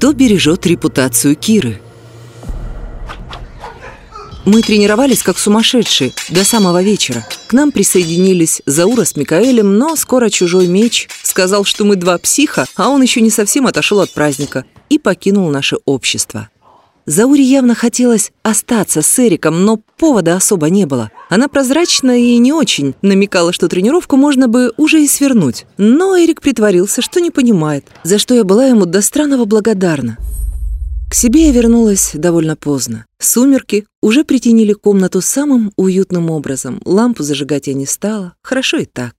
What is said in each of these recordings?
Кто бережет репутацию Киры? Мы тренировались как сумасшедшие до самого вечера. К нам присоединились Заура с Микаэлем, но скоро чужой меч сказал, что мы два психа, а он еще не совсем отошел от праздника и покинул наше общество. Зауре явно хотелось остаться с Эриком, но повода особо не было. Она прозрачно и не очень намекала, что тренировку можно бы уже и свернуть. Но Эрик притворился, что не понимает, за что я была ему до странного благодарна. К себе я вернулась довольно поздно. Сумерки уже притенили комнату самым уютным образом. Лампу зажигать я не стала. Хорошо и так.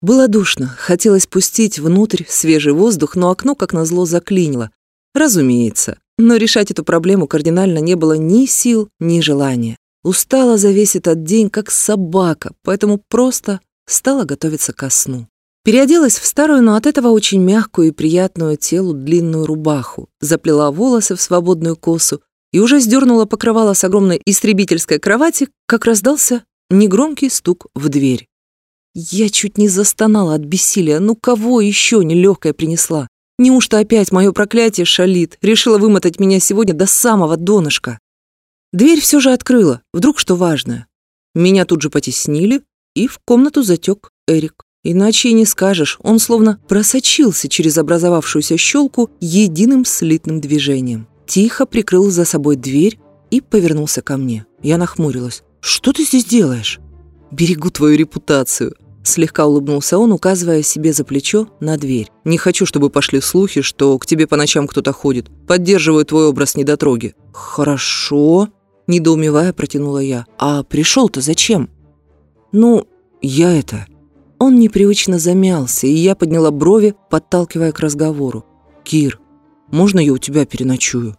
Было душно. Хотелось пустить внутрь свежий воздух, но окно, как назло, заклинило. Разумеется. Но решать эту проблему кардинально не было ни сил, ни желания. Устала за весь этот день, как собака, поэтому просто стала готовиться ко сну. Переоделась в старую, но от этого очень мягкую и приятную телу длинную рубаху, заплела волосы в свободную косу и уже сдернула покрывало с огромной истребительской кровати, как раздался негромкий стук в дверь. Я чуть не застонала от бессилия. Ну кого еще нелегкая принесла? Неужто опять мое проклятие шалит, решила вымотать меня сегодня до самого донышка? Дверь все же открыла, вдруг что важное. Меня тут же потеснили, и в комнату затек Эрик. Иначе и не скажешь, он словно просочился через образовавшуюся щелку единым слитным движением. Тихо прикрыл за собой дверь и повернулся ко мне. Я нахмурилась. «Что ты здесь делаешь?» «Берегу твою репутацию», Слегка улыбнулся он, указывая себе за плечо на дверь. «Не хочу, чтобы пошли слухи, что к тебе по ночам кто-то ходит. Поддерживаю твой образ недотроги». «Хорошо», — недоумевая протянула я. «А пришел-то зачем?» «Ну, я это...» Он непривычно замялся, и я подняла брови, подталкивая к разговору. «Кир, можно я у тебя переночую?»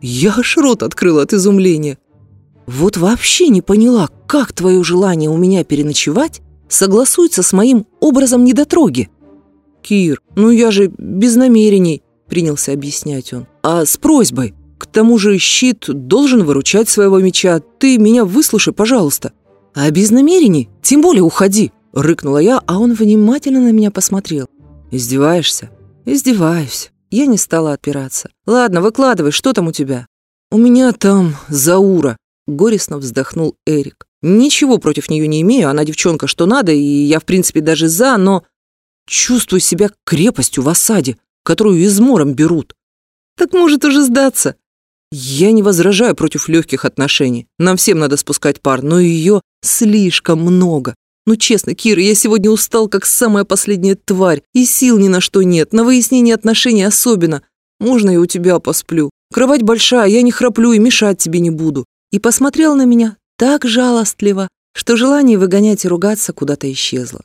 Я аж рот открыла от изумления. «Вот вообще не поняла, как твое желание у меня переночевать согласуется с моим образом недотроги?» «Кир, ну я же без намерений», — принялся объяснять он. «А с просьбой. К тому же щит должен выручать своего меча. Ты меня выслушай, пожалуйста. А без намерений тем более уходи». Рыкнула я, а он внимательно на меня посмотрел. «Издеваешься?» «Издеваюсь». Я не стала отпираться. «Ладно, выкладывай, что там у тебя?» «У меня там Заура», — горестно вздохнул Эрик. «Ничего против нее не имею, она девчонка что надо, и я, в принципе, даже за, но чувствую себя крепостью в осаде, которую измором берут. Так может уже сдаться?» Я не возражаю против легких отношений. Нам всем надо спускать пар, но ее слишком много. Ну честно, Кира, я сегодня устал, как самая последняя тварь, и сил ни на что нет, на выяснение отношений особенно. Можно я у тебя посплю? Кровать большая, я не храплю и мешать тебе не буду. И посмотрел на меня так жалостливо, что желание выгонять и ругаться куда-то исчезло.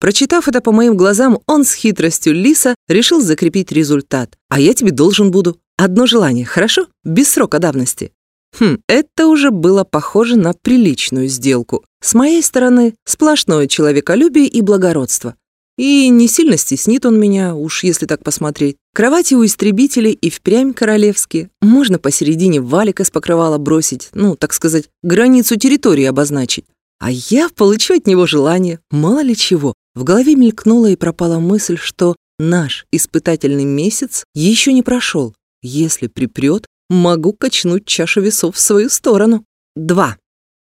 Прочитав это по моим глазам, он с хитростью лиса решил закрепить результат. А я тебе должен буду. Одно желание, хорошо? Без срока давности. Хм, это уже было похоже на приличную сделку. С моей стороны сплошное человеколюбие и благородство. И не сильно стеснит он меня, уж если так посмотреть. Кровати у истребителей и впрямь королевские. Можно посередине валика с покрывала бросить, ну, так сказать, границу территории обозначить. А я получу от него желание, мало ли чего. В голове мелькнула и пропала мысль, что наш испытательный месяц еще не прошел. Если припрет, могу качнуть чашу весов в свою сторону. Два,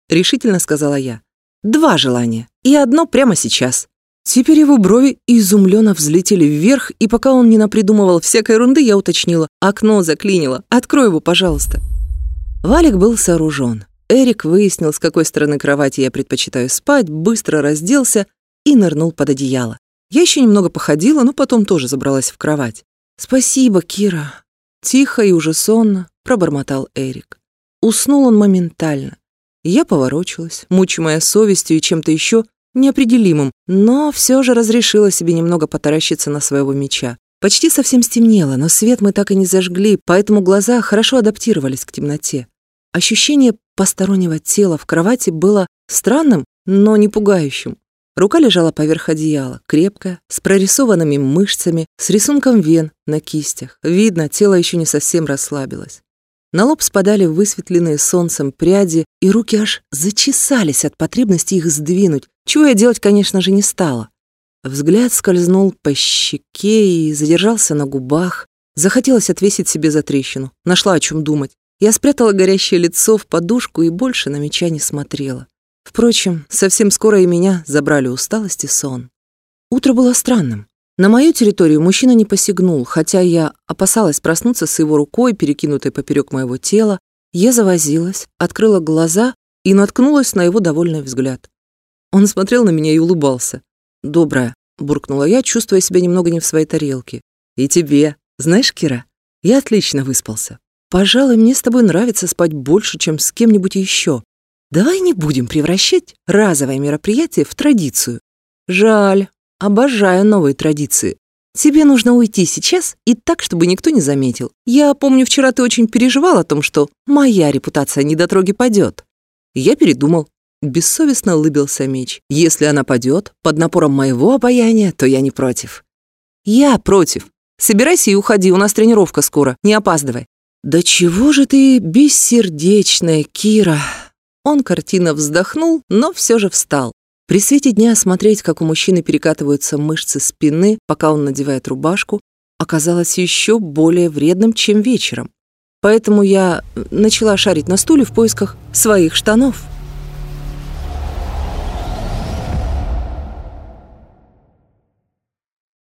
решительно сказала я. Два желания, и одно прямо сейчас. Теперь его брови изумленно взлетели вверх, и пока он не напридумывал всякой ерунды, я уточнила. Окно заклинило. Открой его, пожалуйста. Валик был сооружен. Эрик выяснил, с какой стороны кровати я предпочитаю спать, быстро разделся и нырнул под одеяло. Я еще немного походила, но потом тоже забралась в кровать. «Спасибо, Кира». Тихо и уже сонно пробормотал Эрик. Уснул он моментально. Я поворочилась, мучимая совестью и чем-то еще неопределимым, но все же разрешила себе немного потаращиться на своего меча. Почти совсем стемнело, но свет мы так и не зажгли, поэтому глаза хорошо адаптировались к темноте. Ощущение постороннего тела в кровати было странным, но не пугающим. Рука лежала поверх одеяла, крепкая, с прорисованными мышцами, с рисунком вен на кистях. Видно, тело еще не совсем расслабилось. На лоб спадали высветленные солнцем пряди, и руки аж зачесались от потребности их сдвинуть, чего я делать, конечно же, не стала. Взгляд скользнул по щеке и задержался на губах. Захотелось отвесить себе за трещину. Нашла о чем думать. Я спрятала горящее лицо в подушку и больше на меча не смотрела. Впрочем, совсем скоро и меня забрали усталость и сон. Утро было странным. На мою территорию мужчина не посягнул, хотя я опасалась проснуться с его рукой, перекинутой поперек моего тела. Я завозилась, открыла глаза и наткнулась на его довольный взгляд. Он смотрел на меня и улыбался. «Добрая», — буркнула я, чувствуя себя немного не в своей тарелке. «И тебе. Знаешь, Кира, я отлично выспался. Пожалуй, мне с тобой нравится спать больше, чем с кем-нибудь еще. Давай не будем превращать разовое мероприятие в традицию. Жаль, обожаю новые традиции. Тебе нужно уйти сейчас и так, чтобы никто не заметил. Я помню, вчера ты очень переживал о том, что моя репутация недотроги падет. Я передумал. Бессовестно улыбился меч. Если она падет под напором моего обаяния, то я не против. Я против. Собирайся и уходи, у нас тренировка скоро, не опаздывай. Да чего же ты бессердечная, Кира? Он картина вздохнул, но все же встал. При свете дня смотреть, как у мужчины перекатываются мышцы спины, пока он надевает рубашку, оказалось еще более вредным, чем вечером. Поэтому я начала шарить на стуле в поисках своих штанов.